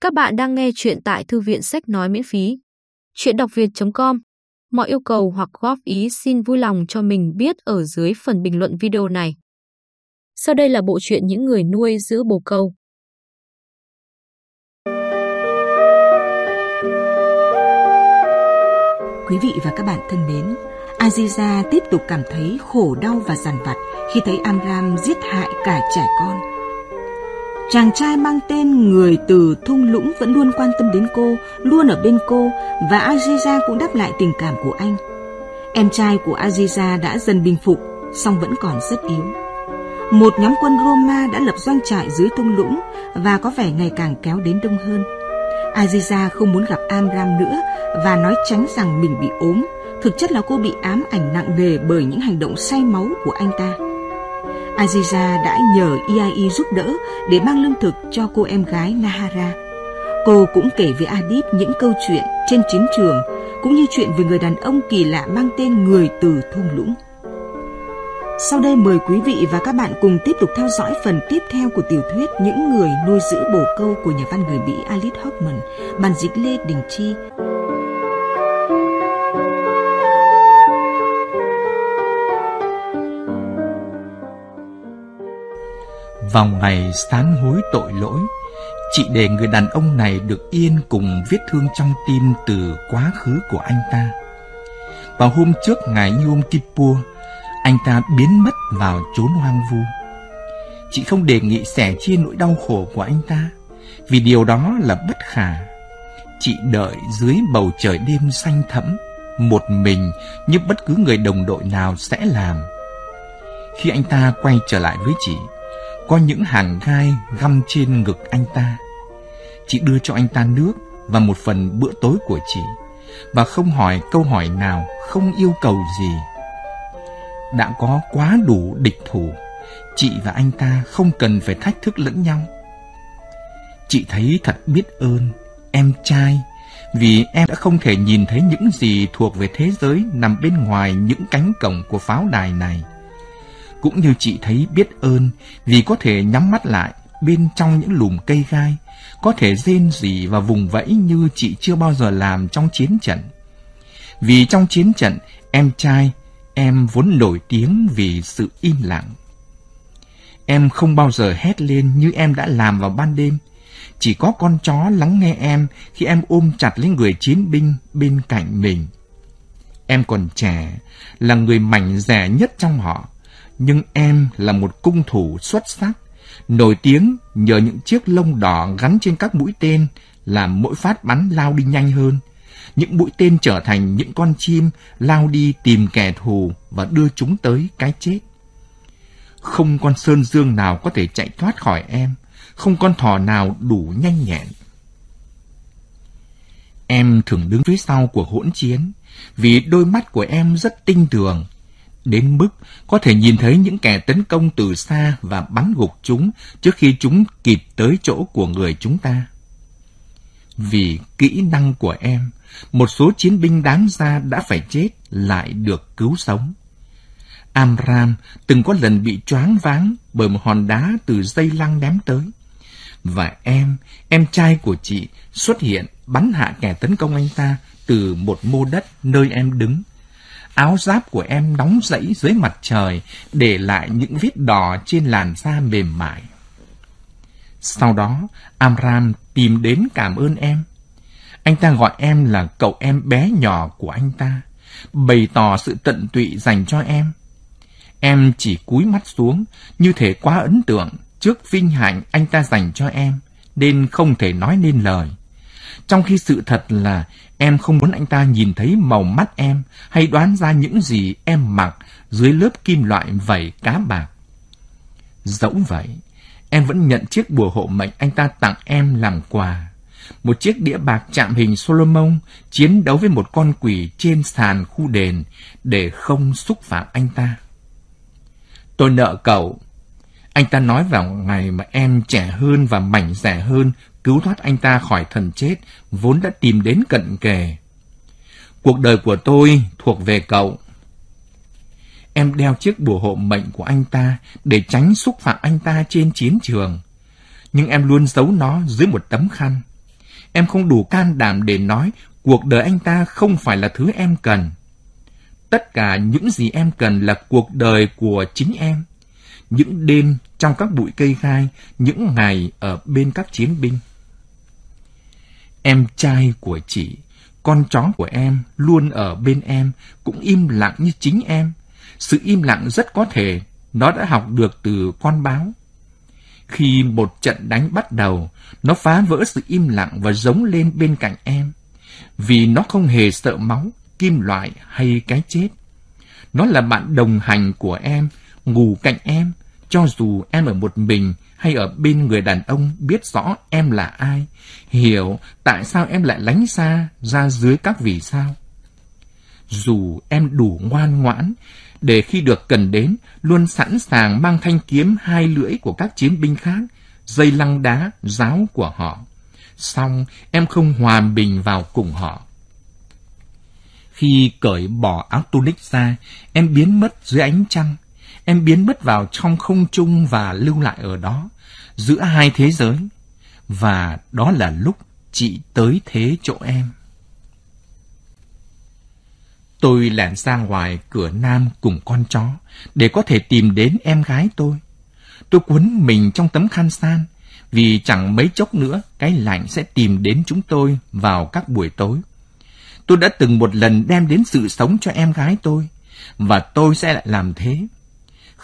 Các bạn đang nghe chuyện tại thư viện sách nói miễn phí. Chuyện đọc việt.com Mọi yêu cầu hoặc góp ý xin vui lòng cho mình biết ở dưới phần bình luận video này. Sau đây là bộ truyện những người nuôi giữ bồ câu. Quý vị và các bạn thân mến, Aziza tiếp tục cảm thấy khổ đau và giàn vặt khi thấy Amram giết hại cả trẻ con. Chàng trai mang tên người từ thung lũng vẫn luôn quan tâm đến cô, luôn ở bên cô và Aziza cũng đáp lại tình cảm của anh. Em trai của Aziza đã dần bình phục, song vẫn còn rất yếu. Một nhóm quân Roma đã lập doanh trại dưới thung lũng và có vẻ ngày càng kéo đến đông hơn. Aziza không muốn gặp Amram nữa và nói tránh rằng mình bị ốm. Thực chất là cô bị ám ảnh nặng nề bởi những hành động say máu của anh ta. Aziza đã nhờ IAI giúp đỡ để mang lương thực cho cô em gái Nahara. Cô cũng kể với Adip những câu chuyện trên chiến trường, cũng như chuyện về người đàn ông kỳ lạ mang tên người từ thung lũng. Sau đây mời quý vị và các bạn cùng tiếp tục theo dõi phần tiếp theo của tiểu thuyết Những người nuôi giữ bồ câu của nhà văn người Mỹ Alice Hoffman, bản dịch Lê Đình Chi. Vào ngày sám hối tội lỗi, chị để người đàn ông này được yên cùng vết thương trong tim từ quá khứ của anh ta. Vào hôm trước ngày Yom Kippur, anh ta biến mất vào chốn hoang vu. Chị không đề nghị sẻ chia nỗi đau khổ của anh ta, vì điều đó là bất khả. Chị đợi dưới bầu trời đêm xanh thẫm, một mình như bất cứ người đồng đội nào sẽ làm. Khi anh ta quay trở lại với chị, có những hàng gai găm trên ngực anh ta. Chị đưa cho anh ta nước và một phần bữa tối của chị, và không hỏi câu hỏi nào, không yêu cầu gì. Đã có quá đủ địch thủ, chị và anh ta không cần phải thách thức lẫn nhau. Chị thấy thật biết ơn, em trai, vì em đã không thể nhìn thấy những gì thuộc về thế giới nằm bên ngoài những cánh cổng của pháo đài này cũng như chị thấy biết ơn vì có thể nhắm mắt lại bên trong những lùm cây gai, có thể rên rỉ và vùng vẫy như chị chưa bao giờ làm trong chiến trận. Vì trong chiến trận, em trai, em vốn nổi tiếng vì sự im lặng. Em không bao giờ hét lên như em đã làm vào ban đêm. Chỉ có con chó lắng nghe em khi em ôm chặt lấy người chiến binh bên cạnh mình. Em còn trẻ, là người mảnh rẻ nhất trong họ nhưng em là một cung thủ xuất sắc, nổi tiếng nhờ những chiếc lông đỏ gắn trên các mũi tên làm mỗi phát bắn lao đi nhanh hơn. Những mũi tên trở thành những con chim lao đi tìm kẻ thù và đưa chúng tới cái chết. Không con sơn dương nào có thể chạy thoát khỏi em, không con thỏ nào đủ nhanh nhẹn. Em thường đứng phía sau cuộc hỗn chiến, vì đôi mắt của em rất tinh tường, đến mức có thể nhìn thấy những kẻ tấn công từ xa và bắn gục chúng trước khi chúng kịp tới chỗ của người chúng ta. Vì kỹ năng của em, một số chiến binh đáng ra đã phải chết lại được cứu sống. Amram từng có lần bị choáng váng bởi một hòn đá từ dây lăng ném tới. Và em, em trai của chị, xuất hiện bắn hạ kẻ tấn công anh ta từ một mô đất nơi em đứng áo giáp của em nóng rẫy dưới mặt trời, để lại những vết đỏ trên làn da mềm mại. Sau đó, Amram tìm đến cảm ơn em. Anh ta gọi em là cậu em bé nhỏ của anh ta, bày tỏ sự tận tụy dành cho em. Em chỉ cúi mắt xuống, như thể quá ấn tượng trước vinh hạnh anh ta dành cho em, nên không thể nói nên lời. Trong khi sự thật là em không muốn anh ta nhìn thấy màu mắt em hay đoán ra những gì em mặc dưới lớp kim loại vảy cá bạc. Dẫu vậy, em vẫn nhận chiếc bùa hộ mệnh anh ta tặng em làm quà. Một chiếc đĩa bạc chạm hình Solomon chiến đấu với một con quỷ trên sàn khu đền để không xúc phạm anh ta. Tôi nợ cậu. Anh ta nói vào ngày mà em trẻ hơn và mảnh rẻ hơn cứu thoát anh ta khỏi thần chết vốn đã tìm đến cận kề. Cuộc đời của tôi thuộc về cậu. Em đeo chiếc bùa hộ mệnh của anh ta để tránh xúc phạm anh ta trên chiến trường. Nhưng em luôn giấu nó dưới một tấm khăn. em không đủ can đảm để nói cuộc đời anh ta không phải là thứ em cần. Tất cả những gì em cần là cuộc đời của chính em. Những đêm trong các bụi cây gai, những ngày ở bên các chiến binh. Em trai của chị, con chó của em luôn ở bên em, cũng im lặng như chính em. Sự im lặng rất có thể nó đã học được từ con báo. Khi một trận đánh bắt đầu, nó phá vỡ sự im lặng và giống lên bên cạnh em. Vì nó không hề sợ máu, kim loại hay cái chết. Nó là bạn đồng hành của em, ngủ cạnh em, cho dù em ở một mình hay ở bên người đàn ông biết rõ em là ai, hiểu tại sao em lại lánh xa ra dưới các vì sao. Dù em đủ ngoan ngoãn, để khi được cần đến, luôn sẵn sàng mang thanh kiếm hai lưỡi của các chiến binh khác, dây lăng đá, giáo của họ. Xong, em không hòa bình vào cùng họ. Khi cởi bỏ áo tunic ra, em biến mất dưới ánh trăng. Em biến mất vào trong không trung và lưu lại ở đó, giữa hai thế giới. Và đó là lúc chị tới thế chỗ em. Tôi lẻn ra ngoài cửa nam cùng con chó để có thể tìm đến em gái tôi. Tôi quấn mình trong tấm khăn san vì chẳng mấy chốc nữa cái lạnh sẽ tìm đến chúng tôi vào các buổi tối. Tôi đã từng một lần đem đến sự sống cho em gái tôi và tôi sẽ lại làm thế.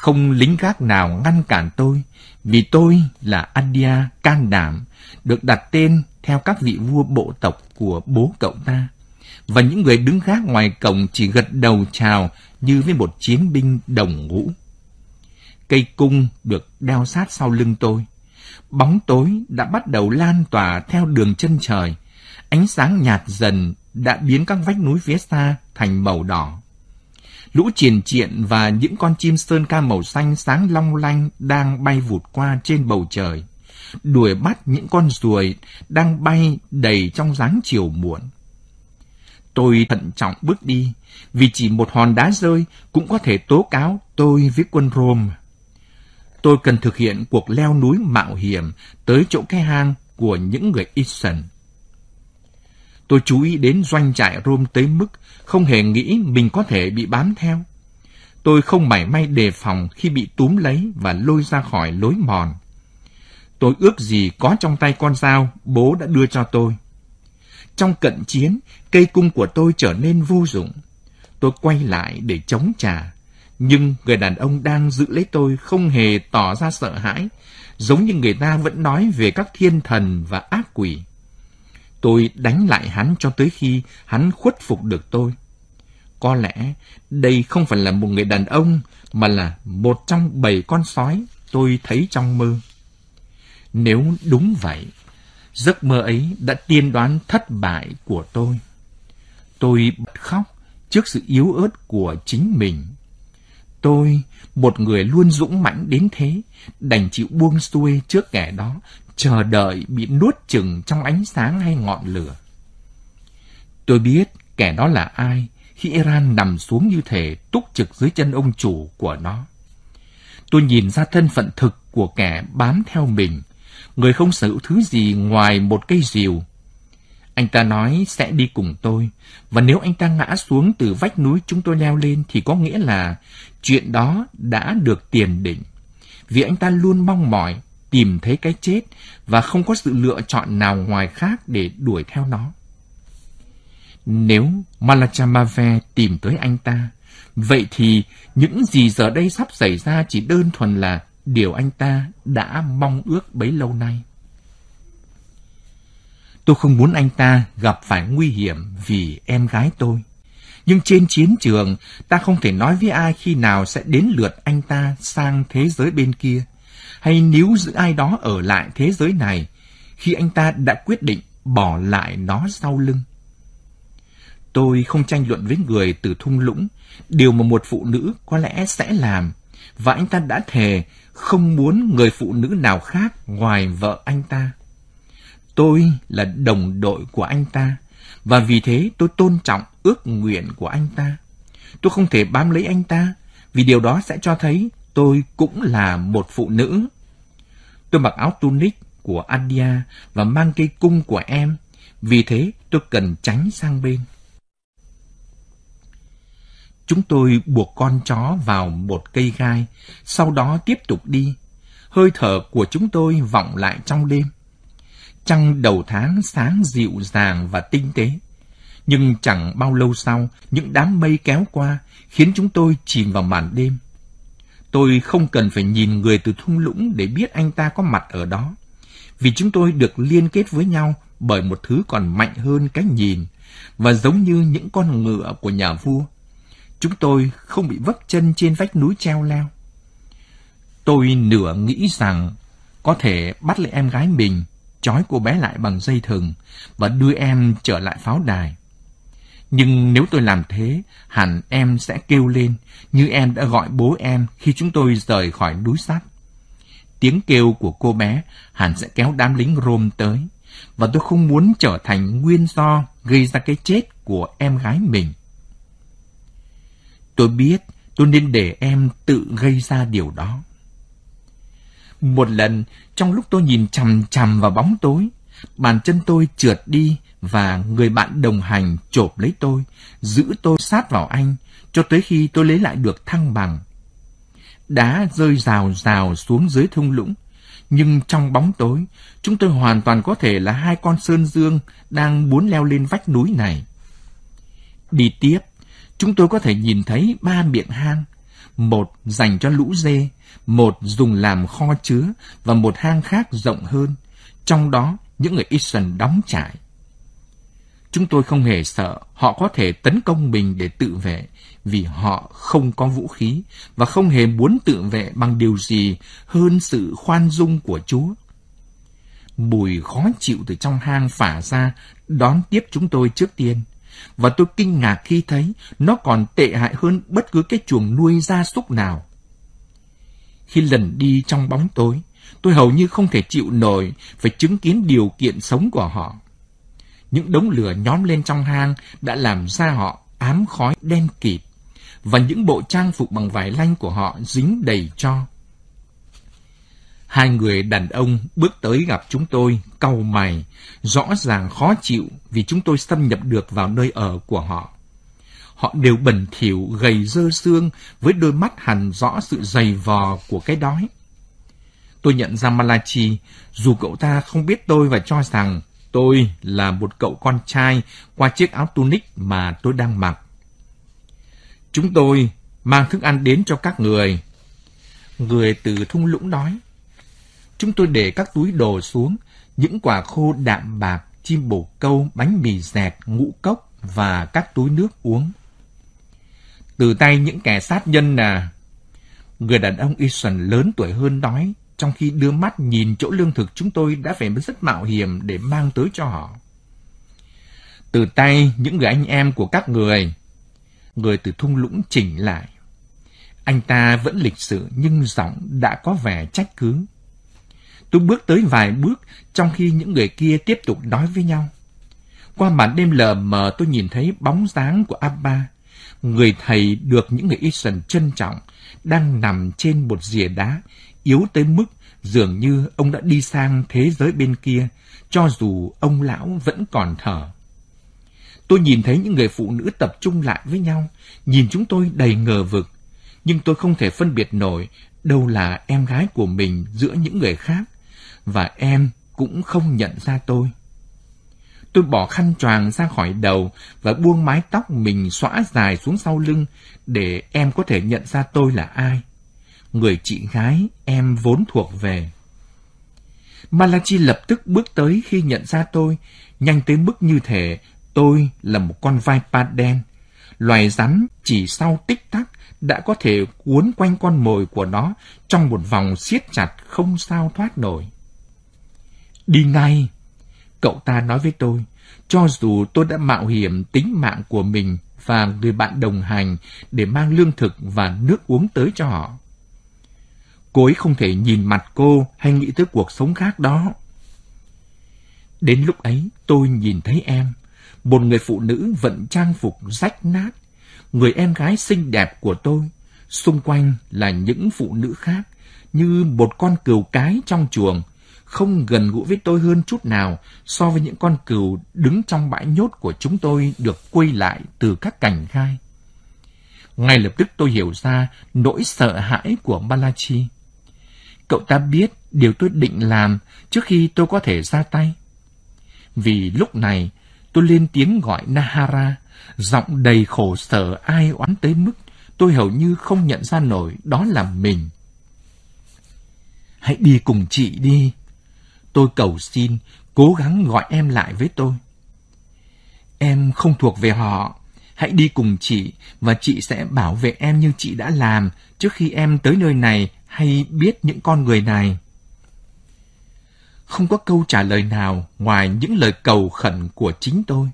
Không lính gác nào ngăn cản tôi, vì tôi là Adia can đảm, được đặt tên theo các vị vua bộ tộc của bố cậu ta và những người đứng gác ngoài cổng chỉ gật đầu chào như với một chiến binh đồng ngũ. Cây cung được đeo sát sau lưng tôi. Bóng tối đã bắt đầu lan tỏa theo đường chân trời. Ánh sáng nhạt dần đã biến các vách núi phía xa thành màu đỏ. Lũ triền triện và những con chim sơn ca màu xanh sáng long lanh đang bay vụt qua trên bầu trời, đuổi bắt những con ruồi đang bay đầy trong dáng chiều muộn. Tôi thận trọng bước đi, vì chỉ một hòn đá rơi cũng có thể tố cáo tôi với quân Rome. Tôi cần thực hiện cuộc leo núi mạo hiểm tới chỗ cái hang của những người Eastern. Tôi chú ý đến doanh trại rôm tới mức không hề nghĩ mình có thể bị bám theo. Tôi không mảy may đề phòng khi bị túm lấy và lôi ra khỏi lối mòn. Tôi ước gì có trong tay con dao bố đã đưa cho tôi. Trong cận chiến, cây cung của tôi trở nên vô dụng. Tôi quay lại để chống trả. Nhưng người đàn ông đang giữ lấy tôi không hề tỏ ra sợ hãi, giống như người ta vẫn nói về các thiên thần và ác quỷ. Tôi đánh lại hắn cho tới khi hắn khuất phục được tôi. Có lẽ đây không phải là một người đàn ông, mà là một trong bảy con sói tôi thấy trong mơ. Nếu đúng vậy, Giấc mơ ấy đã tiên đoán thất bại của tôi. Tôi bật khóc trước sự yếu ớt của chính mình. Tôi, một người luôn dũng mãnh đến thế, đành chịu buông xuôi trước kẻ đó, chờ đợi bị nuốt chừng trong ánh sáng hay ngọn lửa. Tôi biết kẻ đó là ai khi Iran nằm xuống như thể túc trực dưới chân ông chủ của nó. Tôi nhìn ra thân phận thực của kẻ bám theo mình, người không sở hữu thứ gì ngoài một cây rìu. Anh ta nói sẽ đi cùng tôi, và nếu anh ta ngã xuống từ vách núi chúng tôi leo lên thì có nghĩa là chuyện đó đã được tiền định. Vì anh ta luôn mong mỏi tìm thấy cái chết và không có sự lựa chọn nào ngoài khác để đuổi theo nó. Nếu Malachamave tìm tới anh ta, vậy thì những gì giờ đây sắp xảy ra chỉ đơn thuần là điều anh ta đã mong ước bấy lâu nay. Tôi không muốn anh ta gặp phải nguy hiểm vì em gái tôi. Nhưng trên chiến trường, ta không thể nói với ai khi nào sẽ đến lượt anh ta sang thế giới bên kia, hay níu giữ ai đó ở lại thế giới này khi anh ta đã quyết định bỏ lại nó sau lưng. Tôi không tranh luận với người từ thung lũng, điều mà một phụ nữ có lẽ sẽ làm, và anh ta đã thề không muốn người phụ nữ nào khác ngoài vợ anh ta. Tôi là đồng đội của anh ta, và vì thế tôi tôn trọng ước nguyện của anh ta. Tôi không thể bám lấy anh ta, vì điều đó sẽ cho thấy tôi cũng là một phụ nữ. Tôi mặc áo tunic của Adia và mang cây cung của em, Vì thế tôi cần tránh sang bên. Chúng tôi buộc con chó vào một cây gai, sau đó tiếp tục đi. Hơi thở của chúng tôi vọng lại trong đêm. Trăng đầu tháng sáng dịu dàng và tinh tế. Nhưng chẳng bao lâu sau, những đám mây kéo qua, khiến chúng tôi chìm vào màn đêm. Tôi không cần phải nhìn người từ thung lũng để biết anh ta có mặt ở đó. Vì chúng tôi được liên kết với nhau bởi một thứ còn mạnh hơn cái nhìn, và giống như những con ngựa của nhà vua. Chúng tôi không bị vấp chân trên vách núi treo leo. Tôi nửa nghĩ rằng có thể bắt lấy em gái mình, trói cô bé lại bằng dây thừng và đưa em trở lại pháo đài. Nhưng nếu tôi làm thế, hẳn em sẽ kêu lên như em đã gọi bố em khi chúng tôi rời khỏi núi sắt. Tiếng kêu của cô bé hẳn sẽ kéo đám lính Rome tới, và tôi không muốn trở thành nguyên do gây ra cái chết của em gái mình. Tôi biết tôi nên để em tự gây ra điều đó. Một lần, trong lúc tôi nhìn chằm chằm vào bóng tối, bàn chân tôi trượt đi và người bạn đồng hành chộp lấy tôi, giữ tôi sát vào anh, cho tới khi tôi lấy lại được thăng bằng. Đá rơi rào rào xuống dưới thung lũng, nhưng trong bóng tối, chúng tôi hoàn toàn có thể là hai con sơn dương đang muốn leo lên vách núi này. Đi tiếp, chúng tôi có thể nhìn thấy ba miệng hang, một dành cho lũ dê, một dùng làm kho chứa và một hang khác rộng hơn, trong đó những người Israel đóng trại. Chúng tôi không hề sợ họ có thể tấn công mình để tự vệ, vì họ không có vũ khí và không hề muốn tự vệ bằng điều gì hơn sự khoan dung của Chúa. Mùi khó chịu từ trong hang phả ra đón tiếp chúng tôi trước tiên, và tôi kinh ngạc khi thấy nó còn tệ hại hơn bất cứ cái chuồng nuôi gia súc nào. Khi lần đi trong bóng tối, tôi hầu như không thể chịu nổi phải chứng kiến điều kiện sống của họ. Những đống lửa nhóm lên trong hang đã làm ra họ ám khói đen kịt, và những bộ trang phục bằng vải lanh của họ dính đầy cho. Hai người đàn ông bước tới gặp chúng tôi, cau mày, rõ ràng khó chịu vì chúng tôi xâm nhập được vào nơi ở của họ. Họ đều bẩn thỉu, gầy dơ xương, với đôi mắt hằn rõ sự dày vò của cái đói. Tôi nhận ra Malachi, dù cậu ta không biết tôi và cho rằng tôi là một cậu con trai qua chiếc áo tunic mà tôi đang mặc. Chúng tôi mang thức ăn đến cho các người. Người từ thung lũng nói. Chúng tôi để các túi đồ xuống, những quả khô đạm bạc, chim bồ câu, bánh mì dẹt, ngũ cốc và các túi nước uống. Từ tay những kẻ sát nhân à. Người đàn ông ison lớn tuổi hơn nói, trong khi đưa mắt nhìn chỗ lương thực chúng tôi đã phải rất mạo hiểm để mang tới cho họ. Từ tay những người anh em của các người, người từ thung lũng chỉnh lại. Anh ta vẫn lịch sự nhưng giọng đã có vẻ trách cứ. Tôi bước tới vài bước trong khi những người kia tiếp tục nói với nhau. Qua màn đêm lờ mờ tôi nhìn thấy bóng dáng của Abba, người thầy được những người Israel trân trọng, đang nằm trên một rìa đá, yếu tới mức dường như ông đã đi sang thế giới bên kia, cho dù ông lão vẫn còn thở. Tôi nhìn thấy những người phụ nữ tập trung lại với nhau, nhìn chúng tôi đầy ngờ vực, nhưng tôi không thể phân biệt nổi đâu là em gái của mình giữa những người khác, và em cũng không nhận ra tôi. Tôi bỏ khăn choàng ra khỏi đầu và buông mái tóc mình xõa dài xuống sau lưng để em có thể nhận ra tôi là ai. Người chị gái em vốn thuộc về. Malachi lập tức bước tới khi nhận ra tôi, nhanh tới mức như thể tôi là một con vai pa đen. Loài rắn chỉ sau tích tắc đã có thể cuốn quanh con mồi của nó trong một vòng siết chặt không sao thoát nổi. Đi ngay! Cậu ta nói với tôi, cho dù tôi đã mạo hiểm tính mạng của mình và người bạn đồng hành để mang lương thực và nước uống tới cho họ. Cô ấy không thể nhìn mặt cô hay nghĩ tới cuộc sống khác đó. Đến lúc ấy, tôi nhìn thấy em, một người phụ nữ vận trang phục rách nát, người em gái xinh đẹp của tôi. Xung quanh là những phụ nữ khác, như một con cừu cái trong chuồng, không gần gũi với tôi hơn chút nào so với những con cừu đứng trong bãi nhốt của chúng tôi được quay lại từ các cành gai. Ngay lập tức tôi hiểu ra nỗi sợ hãi của Balachi. Cậu ta biết điều tôi định làm trước khi tôi có thể ra tay. Vì lúc này tôi lên tiếng gọi Nahara, giọng đầy khổ sở ai oán tới mức tôi hầu như không nhận ra nổi đó là mình. Hãy đi cùng chị đi. Tôi cầu xin, cố gắng gọi em lại với tôi. Em không thuộc về họ. Hãy đi cùng chị và chị sẽ bảo vệ em như chị đã làm trước khi em tới nơi này hay biết những con người này. Không có câu trả lời nào ngoài những lời cầu khẩn của chính tôi.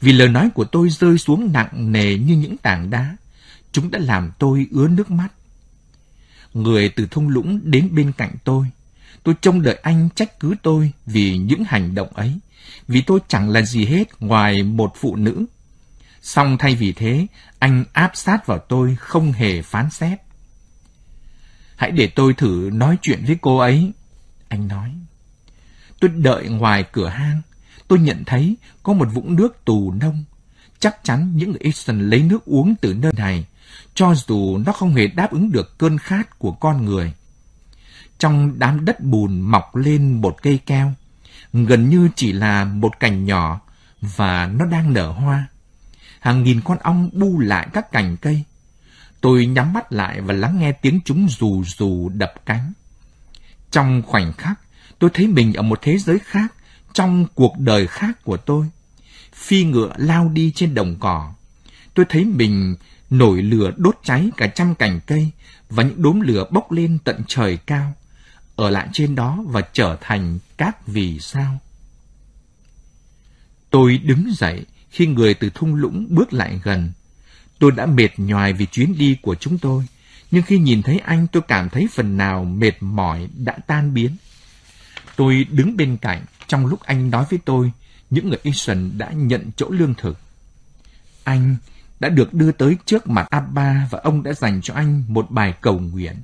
Vì lời nói của tôi rơi xuống nặng nề như những tảng đá. Chúng đã làm tôi ứa nước mắt. Người từ thung lũng đến bên cạnh tôi. Tôi trông đợi anh trách cứ tôi vì những hành động ấy. Vì tôi chẳng là gì hết ngoài một phụ nữ. Xong thay vì thế, anh áp sát vào tôi không hề phán xét. Hãy để tôi thử nói chuyện với cô ấy. Anh nói. Tôi đợi ngoài cửa hang. Tôi nhận thấy có một vũng nước tù nông. Chắc chắn những người Eastern lấy nước uống từ nơi này, cho dù nó không hề đáp ứng được cơn khát của con người. Trong đám đất bùn mọc lên một cây keo, gần như chỉ là một cành nhỏ và nó đang nở hoa. Hàng nghìn con ong bu lại các cành cây. Tôi nhắm mắt lại và lắng nghe tiếng chúng rù rù đập cánh. Trong khoảnh khắc, tôi thấy mình ở một thế giới khác, trong cuộc đời khác của tôi. Phi ngựa lao đi trên đồng cỏ. Tôi thấy mình nổi lửa đốt cháy cả trăm cành cây và những đốm lửa bốc lên tận trời cao, ở lại trên đó và trở thành các vì sao. Tôi đứng dậy khi người từ thung lũng bước lại gần. Tôi đã mệt nhoài vì chuyến đi của chúng tôi, nhưng khi nhìn thấy anh tôi cảm thấy phần nào mệt mỏi đã tan biến. Tôi đứng bên cạnh trong lúc anh nói với tôi, những người israel đã nhận chỗ lương thực. Anh đã được đưa tới trước mặt Abba và ông đã dành cho anh một bài cầu nguyện.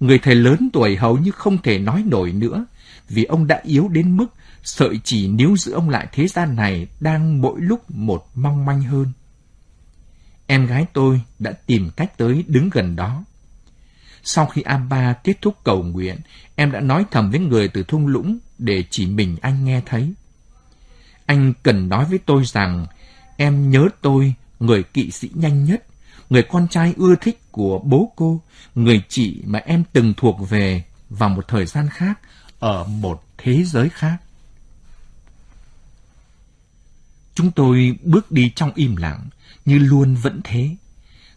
Người thầy lớn tuổi hầu như không thể nói nổi nữa vì ông đã yếu đến mức sợi chỉ níu giữ ông lại thế gian này đang mỗi lúc một mong manh hơn. Em gái tôi đã tìm cách tới đứng gần đó. Sau khi Abba kết thúc cầu nguyện, em đã nói thầm với người từ thung lũng để chỉ mình anh nghe thấy. Anh cần nói với tôi rằng em nhớ tôi, người kỵ sĩ nhanh nhất, người con trai ưa thích của bố cô, người chị mà em từng thuộc về vào một thời gian khác, ở một thế giới khác. Chúng tôi bước đi trong im lặng, như luôn vẫn thế.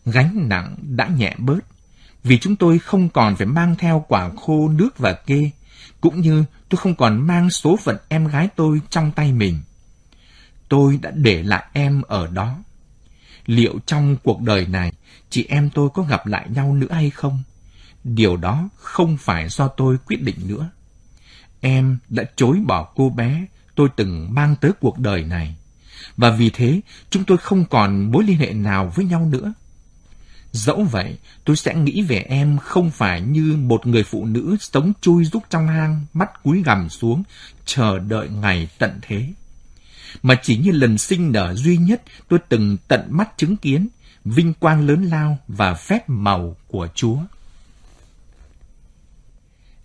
Gánh nặng đã nhẹ bớt, vì chúng tôi không còn phải mang theo quả khô nước và kê, cũng như tôi không còn mang số phận em gái tôi trong tay mình. Tôi đã để lại em ở đó. Liệu trong cuộc đời này, chị em tôi có gặp lại nhau nữa hay không? Điều đó không phải do tôi quyết định nữa. Em đã chối bỏ cô bé tôi từng mang tới cuộc đời này. Và vì thế, chúng tôi không còn mối liên hệ nào với nhau nữa. Dẫu vậy, tôi sẽ nghĩ về em không phải như một người phụ nữ sống chui rúc trong hang, mắt cúi gằm xuống, chờ đợi ngày tận thế. Mà chỉ như lần sinh nở duy nhất tôi từng tận mắt chứng kiến, vinh quang lớn lao và phép màu của Chúa.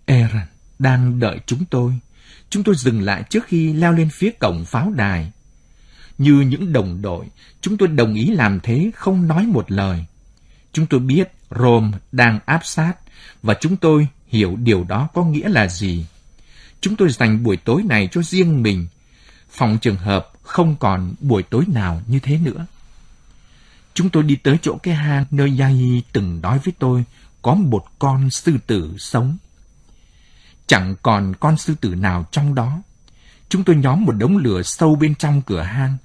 Aaron đang đợi chúng tôi. Chúng tôi dừng lại trước khi leo lên phía cổng pháo đài. Như những đồng đội, chúng tôi đồng ý làm thế không nói một lời. Chúng tôi biết Rome đang áp sát và chúng tôi hiểu điều đó có nghĩa là gì. Chúng tôi dành buổi tối này cho riêng mình. Phòng trường hợp không còn buổi tối nào như thế nữa. Chúng tôi đi tới chỗ cái hang nơi Yai từng nói với tôi có một con sư tử sống. Chẳng còn con sư tử nào trong đó. Chúng tôi nhóm một đống lửa sâu bên trong cửa hang.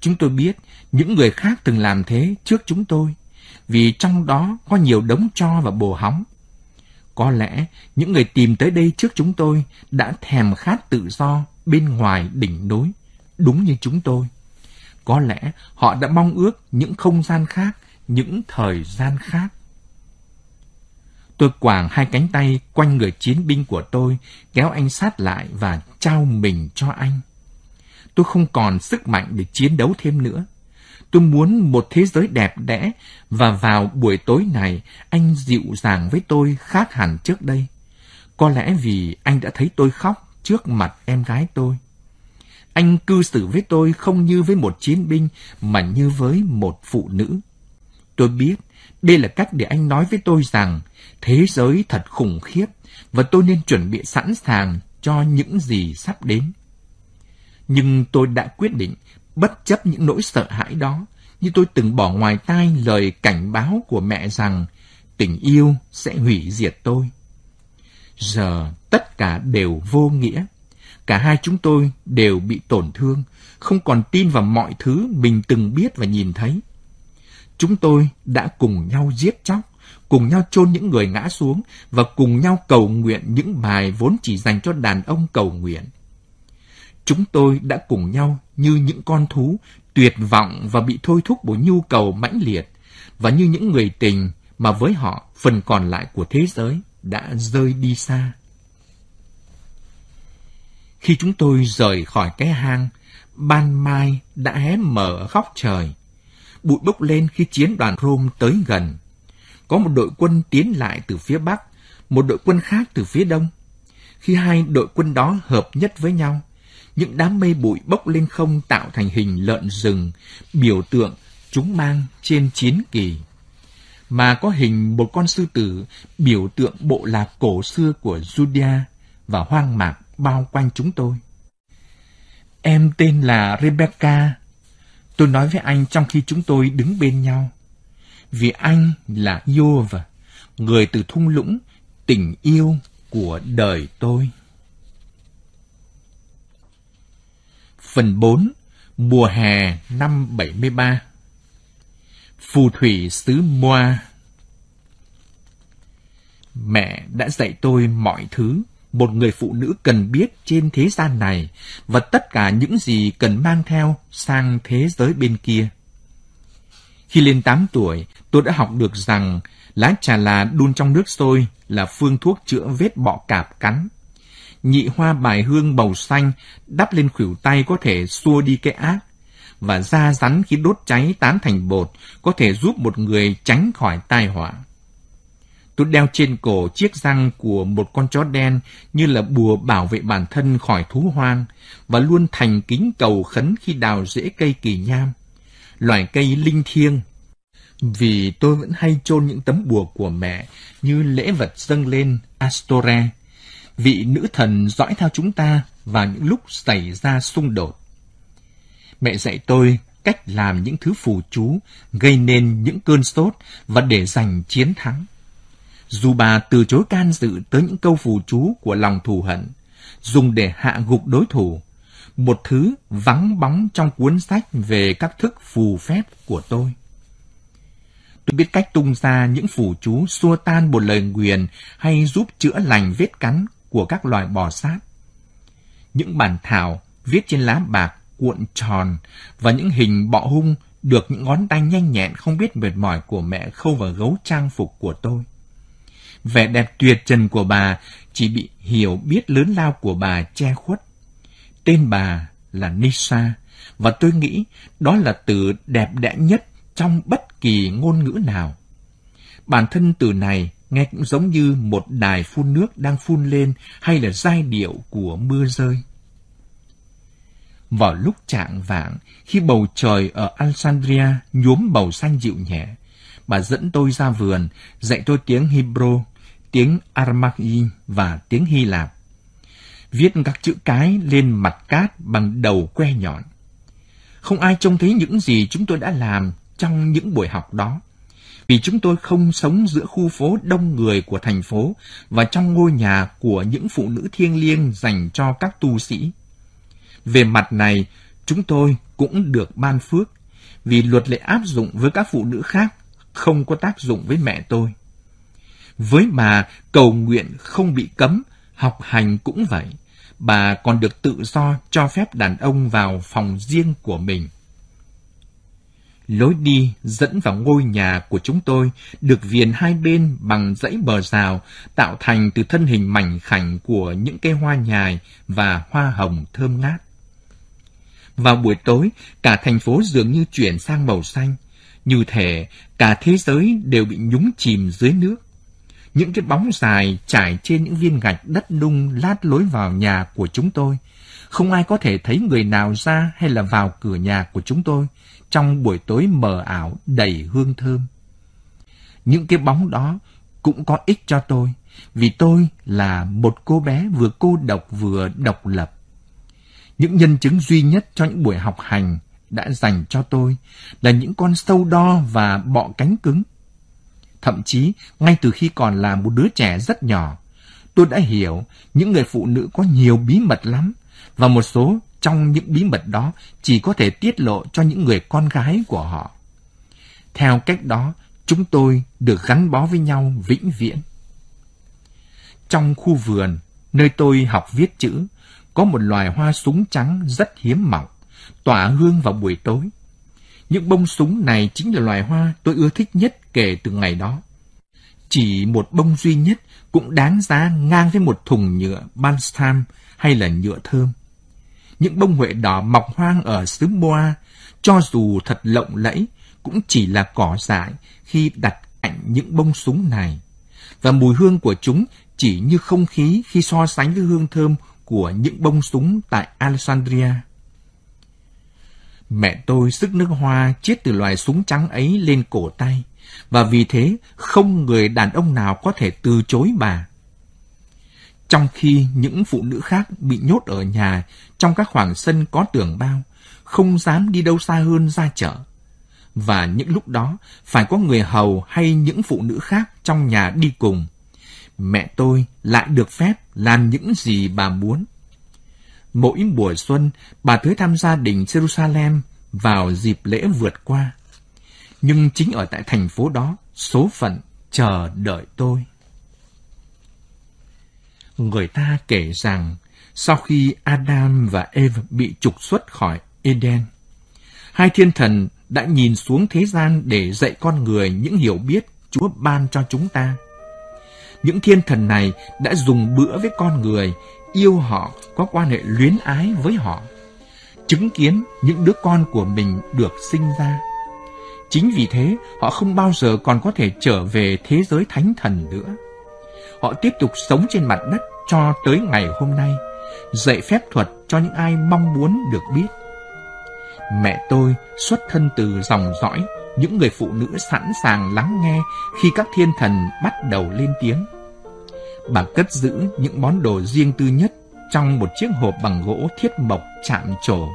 Chúng tôi biết những người khác từng làm thế trước chúng tôi vì trong đó có nhiều đống cho và bồ hóng. Có lẽ những người tìm tới đây trước chúng tôi đã thèm khát tự do bên ngoài đỉnh núi, đúng như chúng tôi. Có lẽ họ đã mong ước những không gian khác, những thời gian khác. Tôi quàng hai cánh tay quanh người chiến binh của tôi, kéo anh sát lại và trao mình cho anh. Tôi không còn sức mạnh để chiến đấu thêm nữa. Tôi muốn một thế giới đẹp đẽ và vào buổi tối này anh dịu dàng với tôi khác hẳn trước đây. Có lẽ vì anh đã thấy tôi khóc trước mặt em gái tôi. Anh cư xử với tôi không như với một chiến binh mà như với một phụ nữ. Tôi biết đây là cách để anh nói với tôi rằng thế giới thật khủng khiếp và tôi nên chuẩn bị sẵn sàng cho những gì sắp đến. Nhưng tôi đã quyết định, bất chấp những nỗi sợ hãi đó, như tôi từng bỏ ngoài tai lời cảnh báo của mẹ rằng tình yêu sẽ hủy diệt tôi. Giờ tất cả đều vô nghĩa. Cả hai chúng tôi đều bị tổn thương, không còn tin vào mọi thứ mình từng biết và nhìn thấy. Chúng tôi đã cùng nhau giết chóc, cùng nhau chôn những người ngã xuống và cùng nhau cầu nguyện những bài vốn chỉ dành cho đàn ông cầu nguyện. Chúng tôi đã cùng nhau như những con thú tuyệt vọng và bị thôi thúc bởi nhu cầu mãnh liệt và như những người tình mà với họ phần còn lại của thế giới đã rơi đi xa. Khi chúng tôi rời khỏi cái hang, ban mai đã hé mở ở góc trời. Bụi bốc lên khi chiến đoàn Rome tới gần. Có một đội quân tiến lại từ phía bắc, một đội quân khác từ phía đông. Khi hai đội quân đó hợp nhất với nhau, những đám mây bụi bốc lên không tạo thành hình lợn rừng, biểu tượng chúng mang trên chiến kỳ. Mà có hình một con sư tử, biểu tượng bộ lạc cổ xưa của Judea và hoang mạc bao quanh chúng tôi. Em tên là Rebecca. Tôi nói với anh trong khi chúng tôi đứng bên nhau. Vì anh là Yova, người từ thung lũng, tình yêu của đời tôi. Phần 4 Mùa hè năm 73 Phù thủy xứ Moa Mẹ đã dạy tôi mọi thứ một người phụ nữ cần biết trên thế gian này và tất cả những gì cần mang theo sang thế giới bên kia. Khi lên 8 tuổi, tôi đã học được rằng lá trà là đun trong nước sôi là phương thuốc chữa vết bọ cạp cắn. Nhị hoa bài hương màu xanh đắp lên khuỷu tay có thể xua đi cái ác, và da rắn khi đốt cháy tán thành bột có thể giúp một người tránh khỏi tai họa. Tôi đeo trên cổ chiếc răng của một con chó đen như là bùa bảo vệ bản thân khỏi thú hoang và luôn thành kính cầu khấn khi đào rễ cây kỳ nham, loài cây linh thiêng. Vì tôi vẫn hay chôn những tấm bùa của mẹ như lễ vật dâng lên Astore, vị nữ thần dõi theo chúng ta vào những lúc xảy ra xung đột. Mẹ dạy tôi cách làm những thứ phù chú, gây nên những cơn sốt và để giành chiến thắng. Dù bà từ chối can dự tới những câu phù chú của lòng thù hận, dùng để hạ gục đối thủ, một thứ vắng bóng trong cuốn sách về các thức phù phép của tôi. Tôi biết cách tung ra những phủ chú xua tan một lời nguyền hay giúp chữa lành vết cắn của các loài bò sát. Những bản thảo viết trên lá bạc cuộn tròn và những hình bọ hung được những ngón tay nhanh nhẹn không biết mệt mỏi của mẹ khâu vào gấu trang phục của tôi vẻ đẹp tuyệt trần của bà chỉ bị hiểu biết lớn lao của bà che khuất. Tên bà là Nisa, và tôi nghĩ đó là từ đẹp đẽ nhất trong bất kỳ ngôn ngữ nào. Bản thân từ này nghe cũng giống như một đài phun nước đang phun lên hay là giai điệu của mưa rơi. Vào lúc trạng vạng, khi bầu trời ở Alexandria nhuốm bầu xanh dịu nhẹ, bà dẫn tôi ra vườn, dạy tôi tiếng Hebrew tiếng Aramaic và tiếng Hy Lạp. Viết các chữ cái lên mặt cát bằng đầu que nhọn. Không ai trông thấy những gì chúng tôi đã làm trong những buổi học đó. Vì chúng tôi không sống giữa khu phố đông người của thành phố và trong ngôi nhà của những phụ nữ thiêng liêng dành cho các tu sĩ. Về mặt này, chúng tôi cũng được ban phước vì luật lệ áp dụng với các phụ nữ khác không có tác dụng với mẹ tôi. Với bà, cầu nguyện không bị cấm, học hành cũng vậy. Bà còn được tự do cho phép đàn ông vào phòng riêng của mình. Lối đi dẫn vào ngôi nhà của chúng tôi được viền hai bên bằng dãy bờ rào tạo thành từ thân hình mảnh khảnh của những cây hoa nhài và hoa hồng thơm ngát. Vào buổi tối, cả thành phố dường như chuyển sang màu xanh, như thể cả thế giới đều bị nhúng chìm dưới nước. Những cái bóng dài trải trên những viên gạch đất nung lát lối vào nhà của chúng tôi. Không ai có thể thấy người nào ra hay là vào cửa nhà của chúng tôi trong buổi tối mờ ảo đầy hương thơm. Những cái bóng đó cũng có ích cho tôi, vì tôi là một cô bé vừa cô độc vừa độc lập. Những nhân chứng duy nhất cho những buổi học hành đã dành cho tôi là những con sâu đo và bọ cánh cứng. Thậm chí, ngay từ khi còn là một đứa trẻ rất nhỏ, tôi đã hiểu những người phụ nữ có nhiều bí mật lắm, và một số trong những bí mật đó chỉ có thể tiết lộ cho những người con gái của họ. Theo cách đó, chúng tôi được gắn bó với nhau vĩnh viễn. Trong khu vườn, nơi tôi học viết chữ, có một loài hoa súng trắng rất hiếm mỏng, tỏa hương vào buổi tối. Những bông súng này chính là loài hoa tôi ưa thích nhất kể từ ngày đó. Chỉ một bông duy nhất cũng đáng giá ngang với một thùng nhựa balsam hay là nhựa thơm. Những bông huệ đỏ mọc hoang ở xứ Moa, cho dù thật lộng lẫy, cũng chỉ là cỏ dại khi đặt cạnh những bông súng này. Và mùi hương của chúng chỉ như không khí khi so sánh với hương thơm của những bông súng tại Alexandria. Mẹ tôi sức nước hoa chiết từ loài súng trắng ấy lên cổ tay, và vì thế không người đàn ông nào có thể từ chối bà. Trong khi những phụ nữ khác bị nhốt ở nhà trong các khoảng sân có tường bao, không dám đi đâu xa hơn ra chợ. Và những lúc đó phải có người hầu hay những phụ nữ khác trong nhà đi cùng. Mẹ tôi lại được phép làm những gì bà muốn. Mỗi mùa xuân, bà tới thăm gia đình Jerusalem vào dịp lễ vượt qua. Nhưng chính ở tại thành phố đó, số phận chờ đợi tôi. Người ta kể rằng, sau khi Adam và Eve bị trục xuất khỏi Eden, hai thiên thần đã nhìn xuống thế gian để dạy con người những hiểu biết Chúa ban cho chúng ta. Những thiên thần này đã dùng bữa với con người, yêu họ, có quan hệ luyến ái với họ, chứng kiến những đứa con của mình được sinh ra. Chính vì thế, họ không bao giờ còn có thể trở về thế giới thánh thần nữa. Họ tiếp tục sống trên mặt đất cho tới ngày hôm nay, dạy phép thuật cho những ai mong muốn được biết. Mẹ tôi xuất thân từ dòng dõi những người phụ nữ sẵn sàng lắng nghe khi các thiên thần bắt đầu lên tiếng. Bà cất giữ những món đồ riêng tư nhất trong một chiếc hộp bằng gỗ thiết mộc chạm trổ.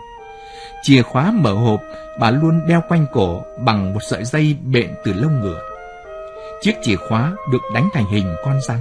Chìa khóa mở hộp, bà luôn đeo quanh cổ bằng một sợi dây bện từ lông ngựa. Chiếc chìa khóa được đánh thành hình con rắn